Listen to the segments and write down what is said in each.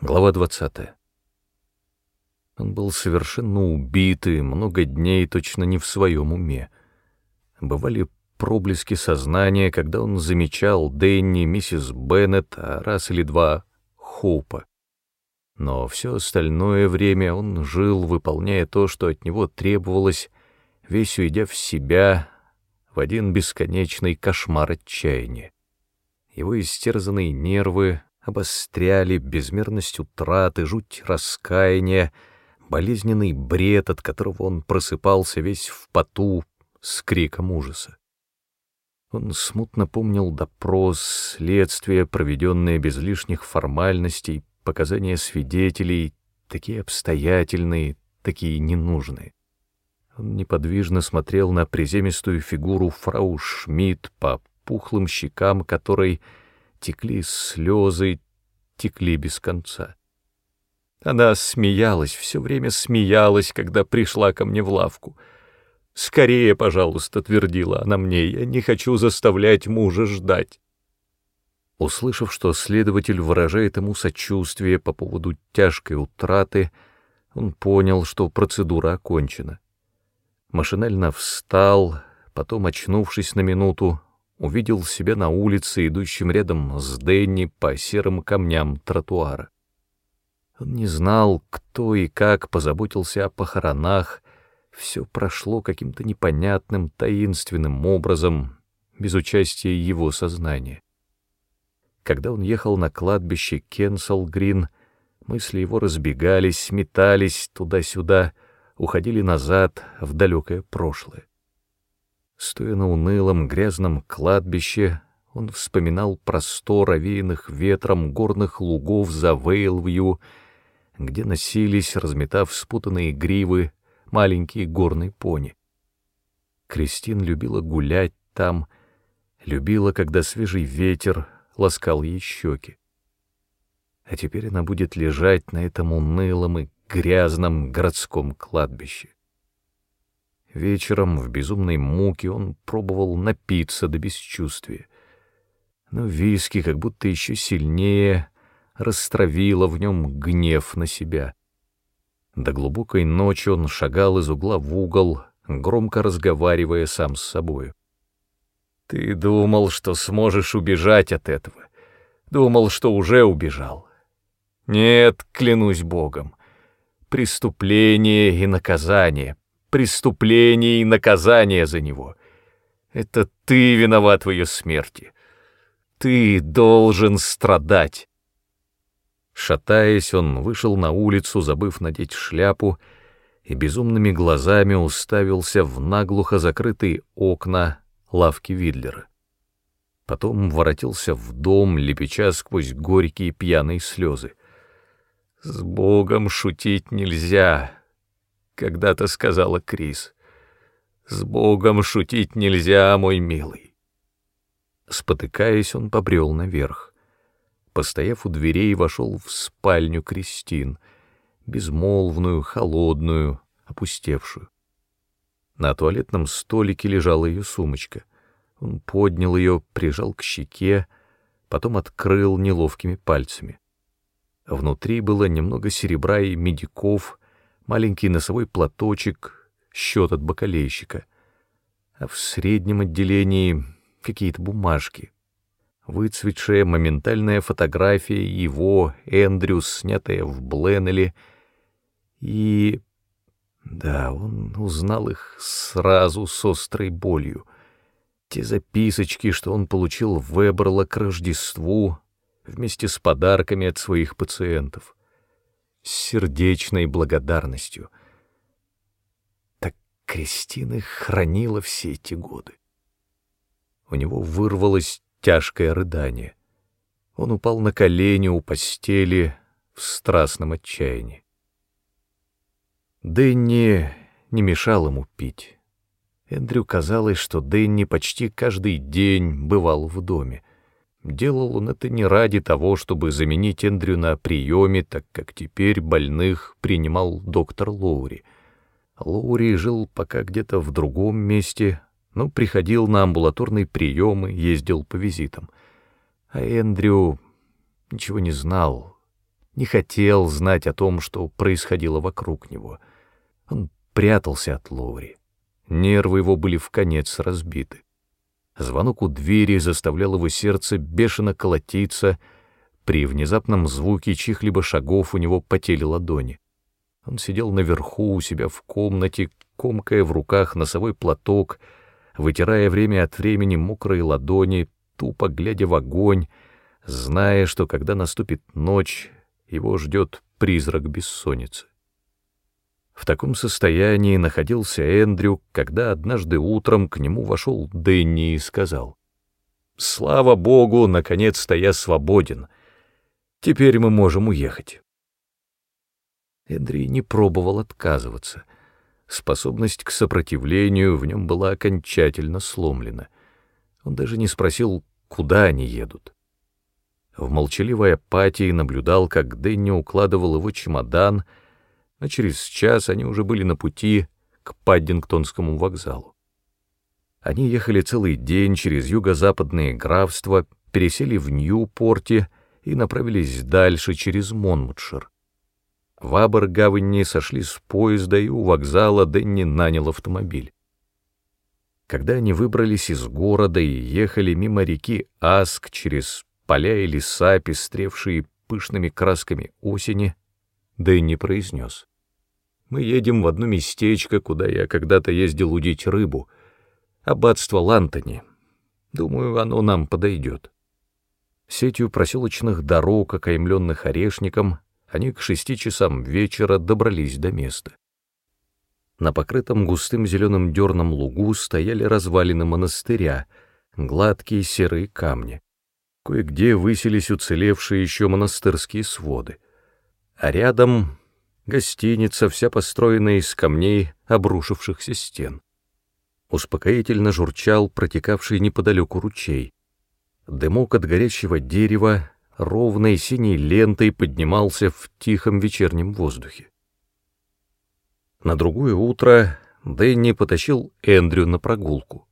Глава 20. Он был совершенно убитый, много дней точно не в своем уме. Бывали проблески сознания, когда он замечал Дэнни, миссис Беннет, а раз или два — Хоупа. Но все остальное время он жил, выполняя то, что от него требовалось, весь уйдя в себя, в один бесконечный кошмар отчаяния. Его истерзанные нервы обостряли безмерность утраты, жуть раскаяния, болезненный бред, от которого он просыпался весь в поту с криком ужаса. Он смутно помнил допрос, следствие, проведенное без лишних формальностей, показания свидетелей, такие обстоятельные, такие ненужные. Он неподвижно смотрел на приземистую фигуру фрау Шмидт по пухлым щекам которой текли слезы, текли без конца. Она смеялась, все время смеялась, когда пришла ко мне в лавку. «Скорее, пожалуйста», — твердила она мне, — «я не хочу заставлять мужа ждать». Услышав, что следователь выражает ему сочувствие по поводу тяжкой утраты, он понял, что процедура окончена. Машинально встал, потом, очнувшись на минуту, увидел себя на улице, идущем рядом с Дэнни по серым камням тротуара. Он не знал, кто и как позаботился о похоронах, все прошло каким-то непонятным, таинственным образом, без участия его сознания. Когда он ехал на кладбище Кенсел-Грин, мысли его разбегались, метались туда-сюда, уходили назад, в далекое прошлое. Стоя на унылом грязном кладбище, он вспоминал простор овеянных ветром горных лугов за Вейлвью, где носились, разметав спутанные гривы, маленькие горные пони. Кристин любила гулять там, любила, когда свежий ветер ласкал ей щеки. А теперь она будет лежать на этом унылом и грязном городском кладбище. Вечером в безумной муке он пробовал напиться до бесчувствия. Но виски как будто еще сильнее растравило в нем гнев на себя. До глубокой ночи он шагал из угла в угол, громко разговаривая сам с собою. «Ты думал, что сможешь убежать от этого. Думал, что уже убежал. Нет, клянусь Богом. Преступление и наказание — преступление и наказание за него. Это ты виноват в ее смерти. Ты должен страдать. Шатаясь, он вышел на улицу, забыв надеть шляпу, и безумными глазами уставился в наглухо закрытые окна лавки Видлера. Потом воротился в дом, лепеча сквозь горькие пьяные слезы. «С Богом шутить нельзя!» Когда-то сказала Крис. «С Богом шутить нельзя, мой милый». Спотыкаясь, он побрел наверх. Постояв у дверей, вошел в спальню Кристин, безмолвную, холодную, опустевшую. На туалетном столике лежала ее сумочка. Он поднял ее, прижал к щеке, потом открыл неловкими пальцами. Внутри было немного серебра и медиков, маленький носовой платочек, счет от бакалейщика. А в среднем отделении какие-то бумажки. Выцветшая моментальная фотография его, Эндрюс, снятая в Бленнеле. И... Да, он узнал их сразу с острой болью. Те записочки, что он получил в Эберла к Рождеству, вместе с подарками от своих пациентов с сердечной благодарностью. Так Кристина хранила все эти годы. У него вырвалось тяжкое рыдание. Он упал на колени у постели в страстном отчаянии. Дэнни не мешал ему пить. Эндрю казалось, что Дэнни почти каждый день бывал в доме. Делал он это не ради того, чтобы заменить Эндрю на приеме, так как теперь больных принимал доктор Лоури. Лоури жил пока где-то в другом месте, но приходил на амбулаторные приемы, ездил по визитам. А Эндрю ничего не знал, не хотел знать о том, что происходило вокруг него. Он прятался от Лоури. Нервы его были в конец разбиты. Звонок у двери заставлял его сердце бешено колотиться. При внезапном звуке чьих-либо шагов у него потели ладони. Он сидел наверху у себя в комнате, комкая в руках носовой платок, вытирая время от времени мокрые ладони, тупо глядя в огонь, зная, что когда наступит ночь, его ждет призрак бессонницы. В таком состоянии находился Эндрю, когда однажды утром к нему вошел Дэнни и сказал, «Слава Богу, наконец-то я свободен. Теперь мы можем уехать». Эндри не пробовал отказываться. Способность к сопротивлению в нем была окончательно сломлена. Он даже не спросил, куда они едут. В молчаливой апатии наблюдал, как Дэнни укладывал его чемодан — а через час они уже были на пути к Паддингтонскому вокзалу. Они ехали целый день через юго-западные графства, пересели в Нью-Порте и направились дальше через Монмутшир. В Абергавенне сошли с поезда, и у вокзала Дэнни нанял автомобиль. Когда они выбрались из города и ехали мимо реки Аск через поля и леса, пестревшие пышными красками осени, Дэнни произнес. Мы едем в одно местечко, куда я когда-то ездил удить рыбу. Аббатство Лантони. Думаю, оно нам подойдет. Сетью проселочных дорог, окаймленных орешником, они к шести часам вечера добрались до места. На покрытом густым зеленым дерном лугу стояли развалины монастыря, гладкие серые камни. Кое-где высились уцелевшие еще монастырские своды. А рядом Гостиница, вся построенная из камней, обрушившихся стен. Успокоительно журчал протекавший неподалеку ручей. Дымок от горящего дерева ровной синей лентой поднимался в тихом вечернем воздухе. На другое утро Дэнни потащил Эндрю на прогулку.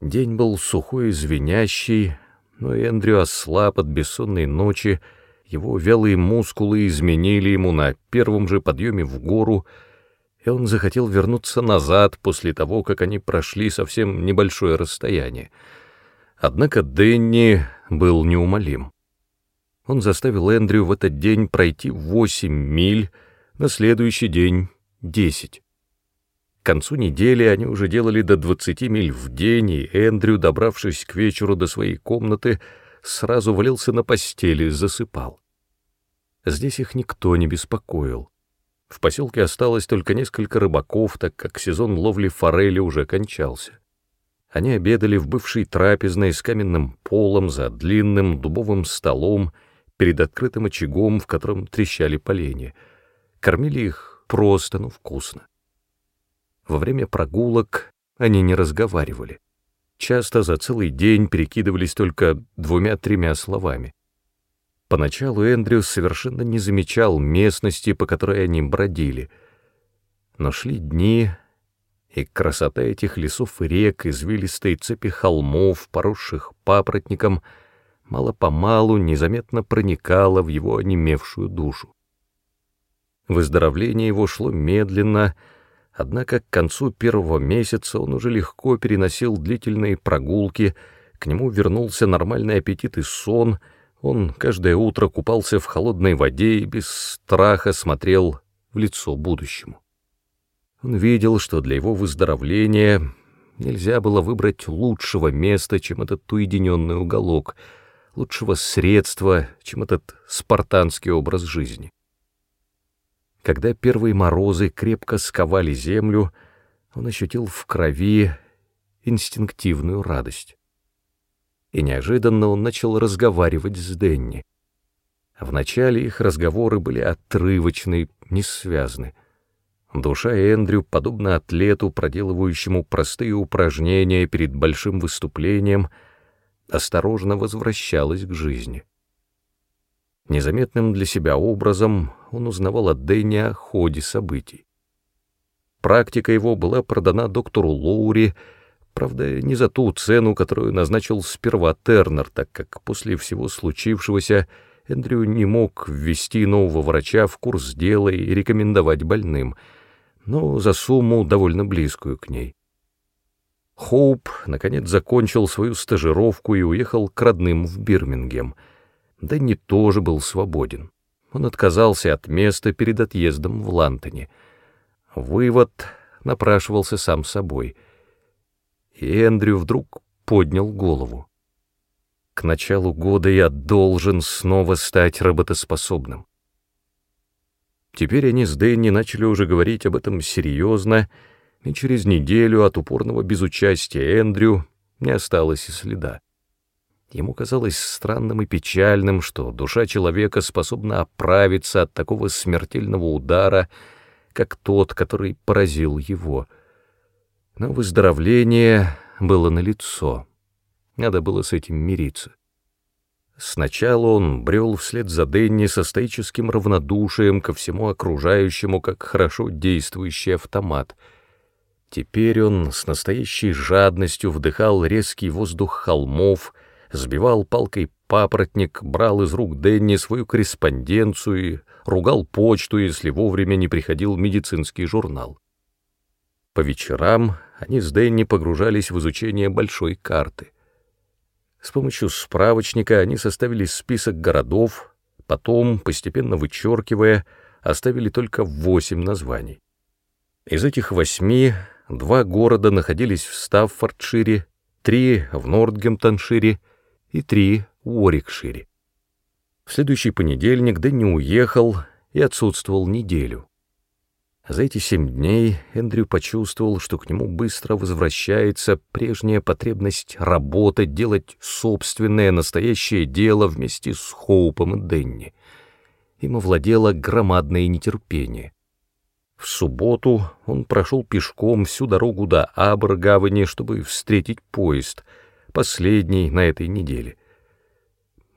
День был сухой и звенящий, но Эндрю ослаб от бессонной ночи, его вялые мускулы изменили ему на первом же подъеме в гору, и он захотел вернуться назад после того, как они прошли совсем небольшое расстояние. Однако Дэнни был неумолим. Он заставил Эндрю в этот день пройти восемь миль, на следующий день — десять. К концу недели они уже делали до двадцати миль в день, и Эндрю, добравшись к вечеру до своей комнаты, сразу валился на постели и засыпал. Здесь их никто не беспокоил. В поселке осталось только несколько рыбаков, так как сезон ловли форели уже кончался. Они обедали в бывшей трапезной с каменным полом за длинным дубовым столом перед открытым очагом, в котором трещали поленья. Кормили их просто, но вкусно. Во время прогулок они не разговаривали. Часто за целый день перекидывались только двумя-тремя словами. Поначалу Эндрю совершенно не замечал местности, по которой они бродили. Но шли дни, и красота этих лесов и рек, извилистой цепи холмов, поросших папоротником, мало-помалу незаметно проникала в его онемевшую душу. Выздоровление его шло медленно, однако к концу первого месяца он уже легко переносил длительные прогулки, к нему вернулся нормальный аппетит и сон — он каждое утро купался в холодной воде и без страха смотрел в лицо будущему. Он видел, что для его выздоровления нельзя было выбрать лучшего места, чем этот уединенный уголок, лучшего средства, чем этот спартанский образ жизни. Когда первые морозы крепко сковали землю, он ощутил в крови инстинктивную радость и неожиданно он начал разговаривать с Денни. Вначале их разговоры были отрывочны, несвязны. Душа Эндрю, подобно атлету, проделывающему простые упражнения перед большим выступлением, осторожно возвращалась к жизни. Незаметным для себя образом он узнавал от Дэнни о ходе событий. Практика его была продана доктору Лоури, Правда, не за ту цену, которую назначил сперва Тернер, так как после всего случившегося Эндрю не мог ввести нового врача в курс дела и рекомендовать больным, но за сумму довольно близкую к ней. Хоуп, наконец, закончил свою стажировку и уехал к родным в Бирмингем. Дэнни тоже был свободен. Он отказался от места перед отъездом в Лантоне. Вывод напрашивался сам собой. И Эндрю вдруг поднял голову. К началу года я должен снова стать работоспособным. Теперь они с Дэнни начали уже говорить об этом серьезно, и через неделю от упорного безучастия Эндрю не осталось и следа. Ему казалось странным и печальным, что душа человека способна оправиться от такого смертельного удара, как тот, который поразил его. Но выздоровление было налицо. Надо было с этим мириться. Сначала он брел вслед за Денни со стоическим равнодушием ко всему окружающему, как хорошо действующий автомат. Теперь он с настоящей жадностью вдыхал резкий воздух холмов, сбивал палкой папоротник, брал из рук Денни свою корреспонденцию ругал почту, если вовремя не приходил медицинский журнал. По вечерам они с Денни погружались в изучение большой карты — с помощью справочника они составили список городов, потом, постепенно вычеркивая, оставили только восемь названий. Из этих восьми два города находились в Стаффордшире, три в Нортгемптоншире и три в Уорикшире. В следующий понедельник Дэнни уехал и отсутствовал неделю. За эти семь дней Эндрю почувствовал, что к нему быстро возвращается прежняя потребность работать, делать собственное настоящее дело вместе с Хоупом и Денни. Им овладело громадное нетерпение. В субботу он прошел пешком всю дорогу до Абр-гавани, чтобы встретить поезд, последний на этой неделе.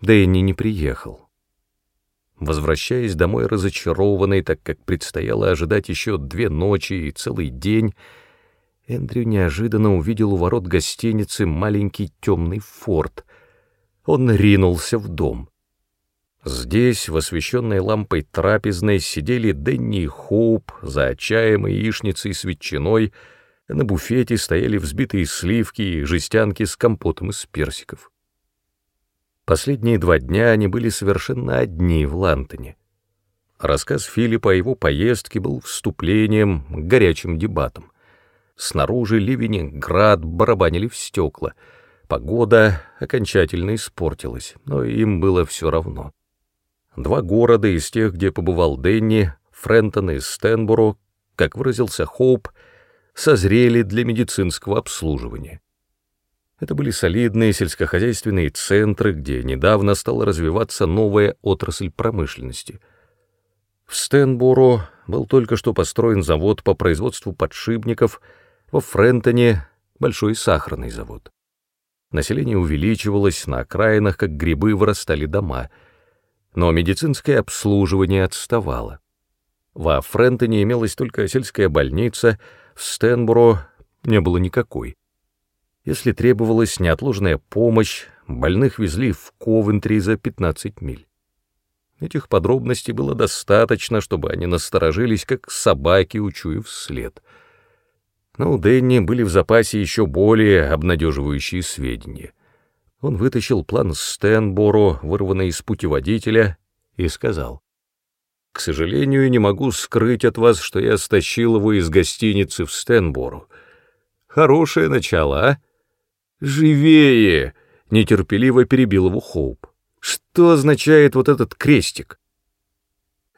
Дэнни не приехал. Возвращаясь домой разочарованный, так как предстояло ожидать еще две ночи и целый день, Эндрю неожиданно увидел у ворот гостиницы маленький темный форт. Он ринулся в дом. Здесь, в освещенной лампой трапезной, сидели Дэнни и Хоуп за чаем и яичницей с ветчиной, на буфете стояли взбитые сливки и жестянки с компотом из персиков. Последние два дня они были совершенно одни в Лантоне. Рассказ Филиппа о его поездке был вступлением к горячим дебатам. Снаружи ливень град барабанили в стекла. Погода окончательно испортилась, но им было все равно. Два города из тех, где побывал Денни, Френтон и Стенборо, как выразился Хоуп, созрели для медицинского обслуживания. Это были солидные сельскохозяйственные центры, где недавно стала развиваться новая отрасль промышленности. В Стенборо был только что построен завод по производству подшипников, во Френтоне — большой сахарный завод. Население увеличивалось, на окраинах, как грибы, вырастали дома. Но медицинское обслуживание отставало. Во Френтоне имелась только сельская больница, в Стенборо не было никакой. Если требовалась неотложная помощь, больных везли в Ковентри за 15 миль. Этих подробностей было достаточно, чтобы они насторожились, как собаки, учуяв след. Но у Дэнни были в запасе еще более обнадеживающие сведения. Он вытащил план Стэнборо, вырванный из путеводителя, и сказал, «К сожалению, не могу скрыть от вас, что я стащил его из гостиницы в Стэнборо. Хорошее начало, а?» «Живее!» — нетерпеливо перебил его Хоуп. «Что означает вот этот крестик?»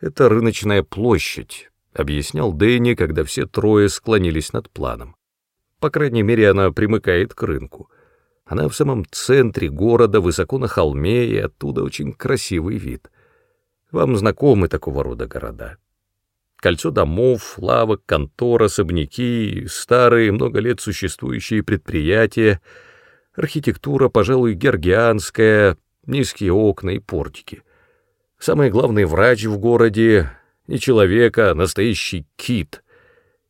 «Это рыночная площадь», — объяснял Дэнни, когда все трое склонились над планом. «По крайней мере, она примыкает к рынку. Она в самом центре города, высоко на холме, и оттуда очень красивый вид. Вам знакомы такого рода города?» Кольцо домов, лавок, контор, особняки, старые, много лет существующие предприятия — Архитектура, пожалуй, георгианская, низкие окна и портики. Самый главный врач в городе — не человек, а настоящий кит.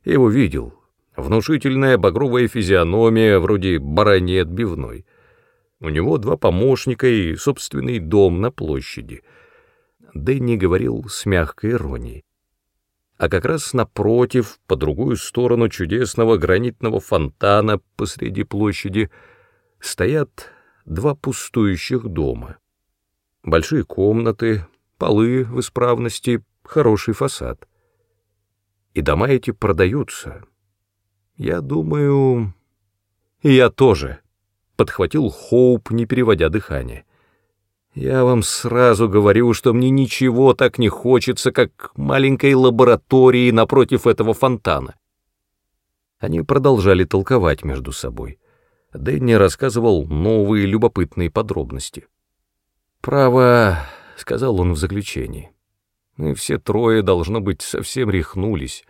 Я его видел. Внушительная багровая физиономия, вроде бараньи отбивной. У него два помощника и собственный дом на площади. Дэнни говорил с мягкой иронией. А как раз напротив, по другую сторону чудесного гранитного фонтана посреди площади, стоят два пустующих дома. Большие комнаты, полы в исправности, хороший фасад. И дома эти продаются. Я думаю... Я тоже, — подхватил Хоуп, не переводя дыхание. Я вам сразу говорю, что мне ничего так не хочется, как маленькой лаборатории напротив этого фонтана. Они продолжали толковать между собой. Дэнни рассказывал новые любопытные подробности. «Право», — сказал он в заключении, — «мы все трое, должно быть, совсем рехнулись.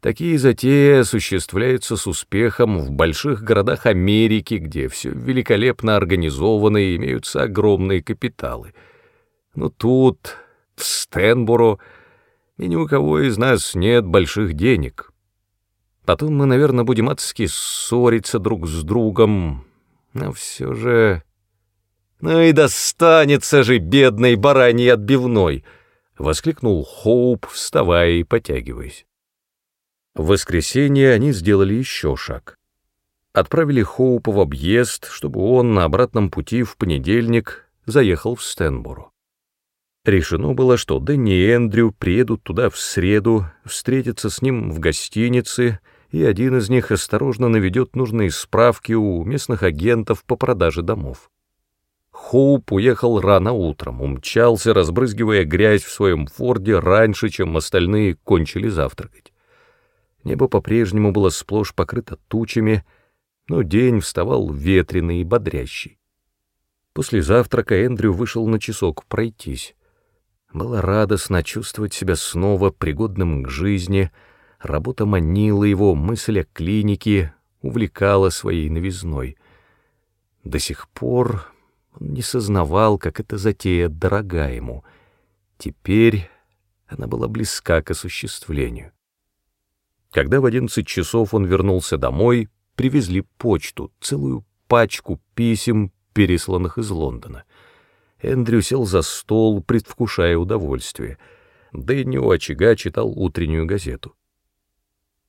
Такие затеи осуществляются с успехом в больших городах Америки, где все великолепно организовано и имеются огромные капиталы. Но тут, в Стенборо, и ни у кого из нас нет больших денег. Потом мы, наверное, будем адски ссориться друг с другом, но все же... «Ну и достанется же бедной бараньей отбивной!» — воскликнул Хоуп, вставая и потягиваясь. В воскресенье они сделали еще шаг. Отправили Хоупа в объезд, чтобы он на обратном пути в понедельник заехал в Стенборо. Решено было, что Дэнни и Эндрю приедут туда в среду, встретятся с ним в гостинице, и один из них осторожно наведет нужные справки у местных агентов по продаже домов. Хоуп уехал рано утром, умчался, разбрызгивая грязь в своем форде раньше, чем остальные кончили завтракать. Небо по-прежнему было сплошь покрыто тучами, но день вставал ветреный и бодрящий. После завтрака Эндрю вышел на часок пройтись. Было радостно чувствовать себя снова пригодным к жизни, работа манила его, мысль о клинике увлекала своей новизной. До сих пор он не сознавал, как эта затея дорога ему. Теперь она была близка к осуществлению. Когда в одиннадцать часов он вернулся домой, привезли почту, целую пачку писем, пересланных из Лондона. Эндрю сел за стол, предвкушая удовольствие. Дэнни у очага читал утреннюю газету.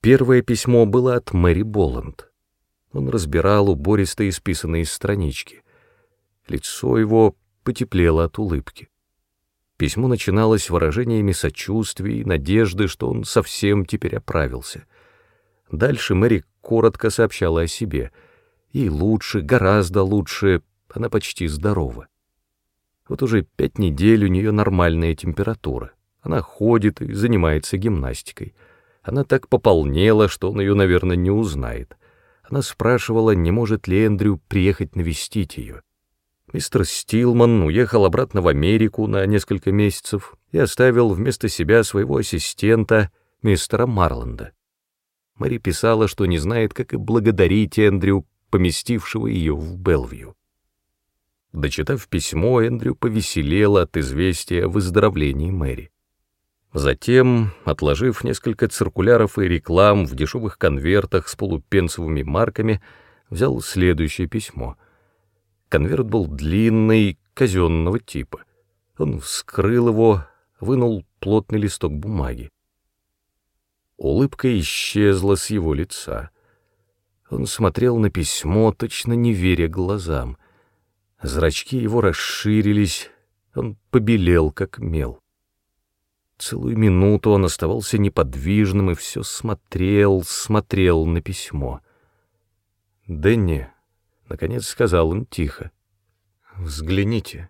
Первое письмо было от Мэри Боланд. Он разбирал убористо исписанные странички. Лицо его потеплело от улыбки. Письмо начиналось выражениями сочувствия и надежды, что он совсем теперь оправился. Дальше Мэри коротко сообщала о себе. Ей лучше, гораздо лучше, она почти здорова. Вот уже пять недель у нее нормальная температура. Она ходит и занимается гимнастикой. Она так пополнела, что он ее, наверное, не узнает. Она спрашивала, не может ли Эндрю приехать навестить ее. Мистер Стилман уехал обратно в Америку на несколько месяцев и оставил вместо себя своего ассистента, мистера Марланда. Мэри писала, что не знает, как и благодарить Эндрю, поместившего ее в Белвью. Дочитав письмо, Эндрю повеселел от известия о выздоровлении Мэри. Затем, отложив несколько циркуляров и реклам в дешевых конвертах с полупенсовыми марками, взял следующее письмо — Конверт был длинный, казенного типа. Он вскрыл его, вынул плотный листок бумаги. Улыбка исчезла с его лица. Он смотрел на письмо, точно не веря глазам. Зрачки его расширились, он побелел, как мел. Целую минуту он оставался неподвижным и все смотрел, смотрел на письмо. «Дэнни», Наконец сказал он тихо. «Взгляните».